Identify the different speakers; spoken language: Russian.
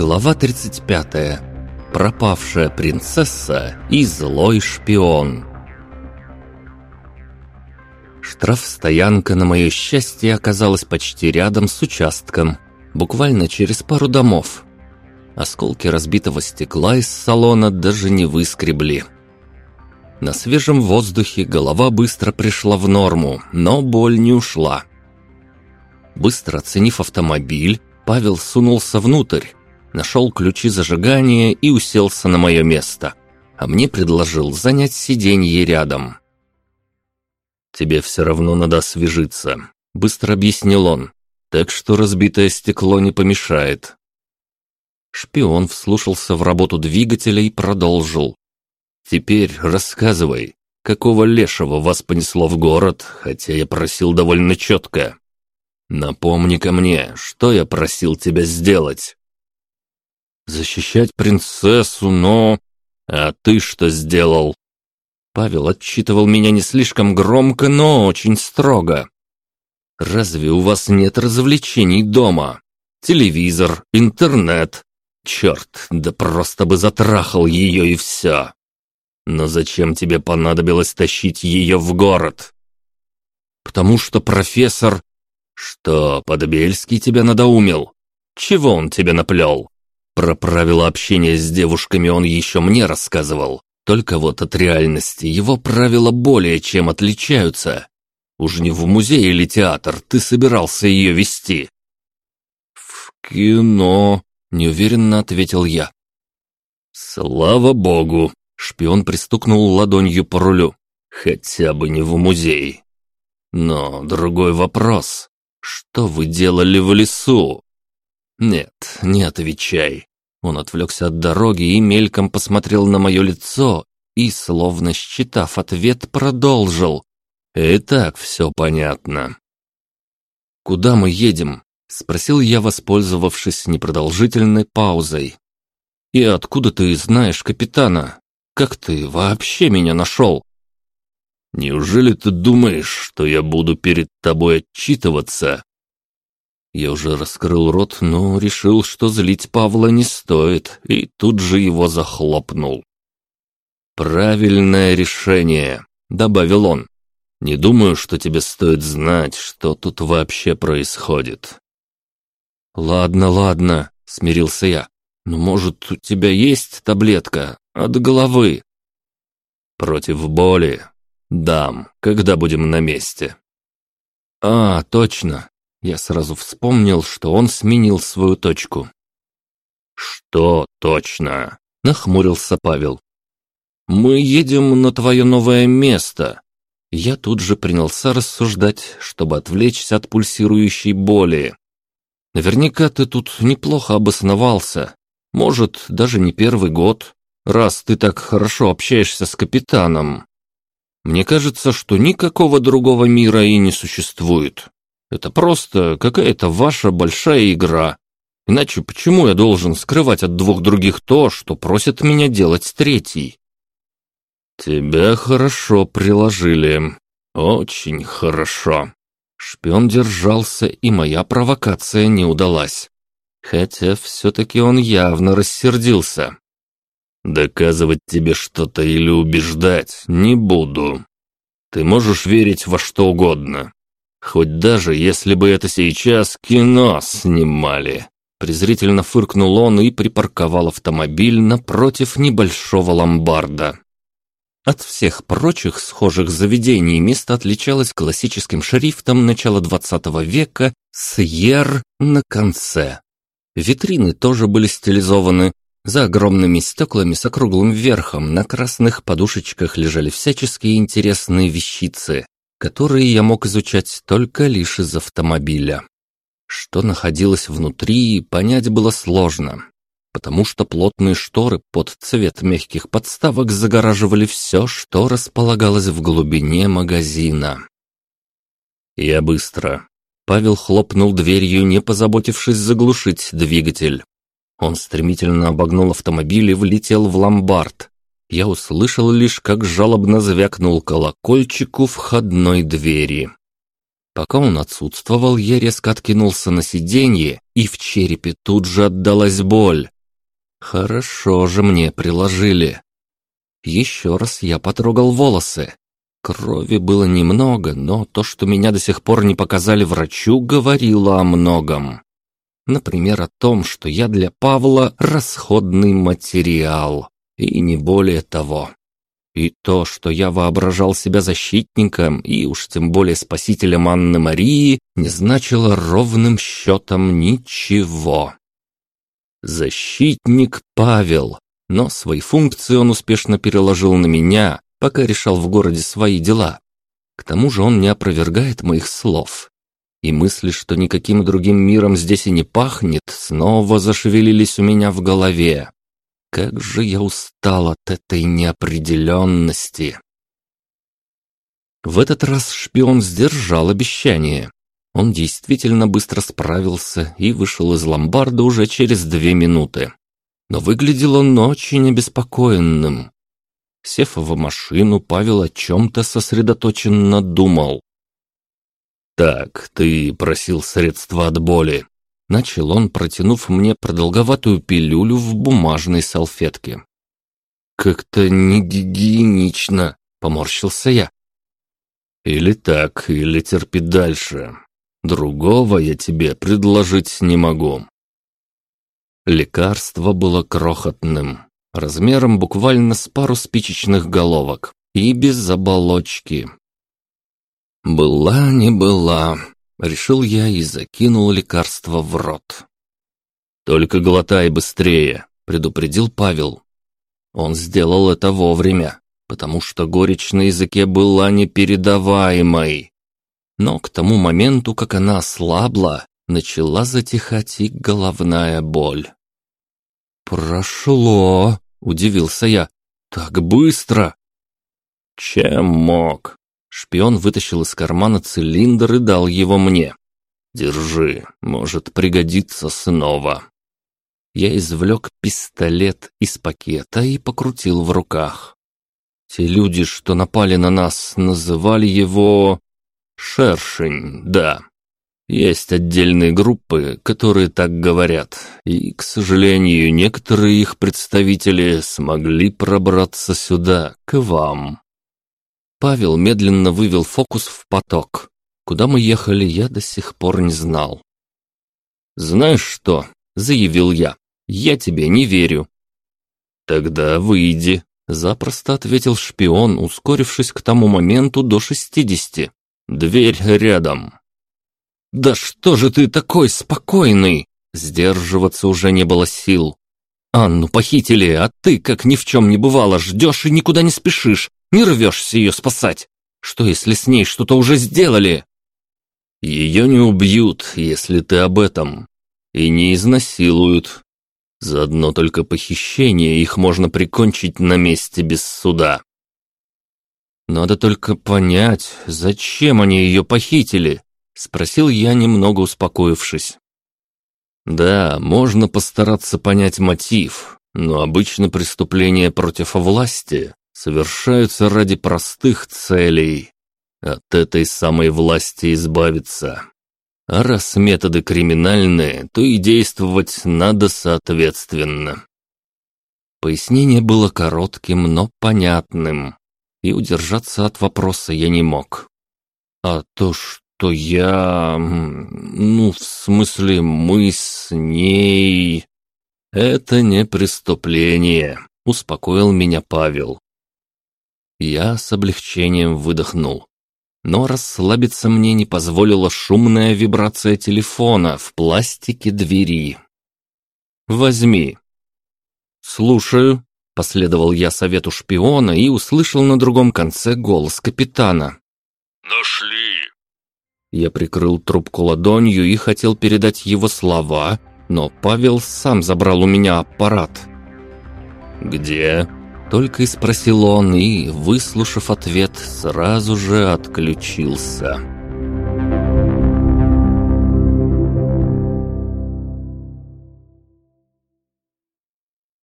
Speaker 1: Глава 35. Пропавшая принцесса и злой шпион. Штрафстоянка, на мое счастье, оказалась почти рядом с участком, буквально через пару домов. Осколки разбитого стекла из салона даже не выскребли. На свежем воздухе голова быстро пришла в норму, но боль не ушла. Быстро оценив автомобиль, Павел сунулся внутрь, нашел ключи зажигания и уселся на мое место, а мне предложил занять сиденье рядом. «Тебе все равно надо освежиться», — быстро объяснил он, «так что разбитое стекло не помешает». Шпион вслушался в работу двигателя и продолжил. «Теперь рассказывай, какого лешего вас понесло в город, хотя я просил довольно четко. Напомни-ка мне, что я просил тебя сделать?» Защищать принцессу, но... А ты что сделал?» Павел отчитывал меня не слишком громко, но очень строго. «Разве у вас нет развлечений дома? Телевизор, интернет? Черт, да просто бы затрахал ее и все. Но зачем тебе понадобилось тащить ее в город?» «Потому что профессор...» «Что, Подбельский тебя надоумил? Чего он тебе наплел?» Про правила общения с девушками он еще мне рассказывал. Только вот от реальности его правила более чем отличаются. Уж не в музей или театр ты собирался ее вести. «В кино», — неуверенно ответил я. «Слава богу!» — шпион пристукнул ладонью по рулю. «Хотя бы не в музей. Но другой вопрос. Что вы делали в лесу?» «Нет, не отвечай». Он отвлекся от дороги и мельком посмотрел на мое лицо и, словно считав ответ, продолжил. «И так все понятно». «Куда мы едем?» — спросил я, воспользовавшись непродолжительной паузой. «И откуда ты знаешь капитана? Как ты вообще меня нашел?» «Неужели ты думаешь, что я буду перед тобой отчитываться?» Я уже раскрыл рот, но решил, что злить Павла не стоит, и тут же его захлопнул. «Правильное решение», — добавил он. «Не думаю, что тебе стоит знать, что тут вообще происходит». «Ладно, ладно», — смирился я. «Но, может, у тебя есть таблетка от головы?» «Против боли? Дам, когда будем на месте». «А, точно, я сразу вспомнил, что он сменил свою точку. «Что точно?» — нахмурился Павел. «Мы едем на твое новое место». Я тут же принялся рассуждать, чтобы отвлечься от пульсирующей боли. «Наверняка ты тут неплохо обосновался. Может, даже не первый год, раз ты так хорошо общаешься с капитаном. Мне кажется, что никакого другого мира и не существует. Это просто какая-то ваша большая игра. Иначе почему я должен скрывать от двух других то, что просят меня делать третий? Тебя хорошо приложили. Очень хорошо. Шпион держался, и моя провокация не удалась. Хотя все-таки он явно рассердился. Доказывать тебе что-то или убеждать не буду. Ты можешь верить во что угодно. Хоть даже если бы это сейчас кино снимали. Презрительно фыркнул он и припарковал автомобиль напротив небольшого ломбарда. От всех прочих схожих заведений место отличалось классическим шрифтом начала XX века с «Ер» на конце. Витрины тоже были стилизованы. За огромными стеклами с округлым верхом на красных подушечках лежали всяческие интересные вещицы которые я мог изучать только лишь из автомобиля. Что находилось внутри, понять было сложно, потому что плотные шторы под цвет мягких подставок загораживали все, что располагалось в глубине магазина. «Я быстро». Павел хлопнул дверью, не позаботившись заглушить двигатель. Он стремительно обогнул автомобиль и влетел в ломбард, я услышал лишь, как жалобно звякнул колокольчик у входной двери. Пока он отсутствовал, я резко откинулся на сиденье, и в черепе тут же отдалась боль. Хорошо же мне приложили. Еще раз я потрогал волосы. Крови было немного, но то, что меня до сих пор не показали врачу, говорило о многом. Например, о том, что я для Павла расходный материал, и не более того. И то, что я воображал себя защитником и уж тем более спасителем Анны Марии, не значило ровным счетом ничего. Защитник Павел, но свои функции он успешно переложил на меня, пока решал в городе свои дела. К тому же он не опровергает моих слов. И мысли, что никаким другим миром здесь и не пахнет, снова зашевелились у меня в голове. Как же я устал от этой неопределенности. В этот раз шпион сдержал обещание. Он действительно быстро справился и вышел из ломбарда уже через две минуты. Но выглядел он очень обеспокоенным. Сев в машину, Павел о чем-то сосредоточенно думал. «Так, ты просил средства от боли». Начал он, протянув мне продолговатую пилюлю в бумажной салфетке. «Как-то не гигиенично», — поморщился я. «Или так, или терпи дальше. Другого я тебе предложить не могу». Лекарство было крохотным, размером буквально с пару спичечных головок и без оболочки. Была не была, решил я и закинул лекарство в рот. Только глотай быстрее, предупредил Павел. Он сделал это вовремя, потому что горечь на языке была непередаваемой. Но к тому моменту, как она ослабла, начала затихать и головная боль. «Прошло!» — удивился я. «Так быстро!» «Чем мог?» Шпион вытащил из кармана цилиндр и дал его мне. «Держи, может пригодиться снова». Я извлек пистолет из пакета и покрутил в руках. Те люди, что напали на нас, называли его... Шершень, да. Есть отдельные группы, которые так говорят, и, к сожалению, некоторые их представители смогли пробраться сюда, к вам. Павел медленно вывел фокус в поток. Куда мы ехали, я до сих пор не знал. «Знаешь что?» — заявил я. «Я тебе не верю». «Тогда выйди», — запросто ответил шпион, ускорившись к тому моменту до шестидесяти. «Дверь рядом». «Да что же ты такой спокойный?» Сдерживаться уже не было сил. «Анну похитили, а ты, как ни в чем не бывало, ждешь и никуда не спешишь, не рвешься ее спасать. Что, если с ней что-то уже сделали?» «Ее не убьют, если ты об этом, и не изнасилуют. Заодно только похищение их можно прикончить на месте без суда». «Надо только понять, зачем они ее похитили?» Спросил я, немного успокоившись. Да, можно постараться понять мотив, но обычно преступления против власти совершаются ради простых целей. От этой самой власти избавиться. А раз методы криминальные, то и действовать надо соответственно. Пояснение было коротким, но понятным, и удержаться от вопроса я не мог. «А то что?» то я... Ну, в смысле, мы с ней... Это не преступление, успокоил меня Павел. Я с облегчением выдохнул. Но расслабиться мне не позволила шумная вибрация телефона в пластике двери. «Возьми». «Слушаю», — последовал я совету шпиона и услышал на другом конце голос капитана.
Speaker 2: «Нашли!»
Speaker 1: Я прикрыл трубку ладонью и хотел передать его слова, но Павел сам забрал у меня аппарат. «Где?» – только и спросил он, и, выслушав ответ, сразу же отключился.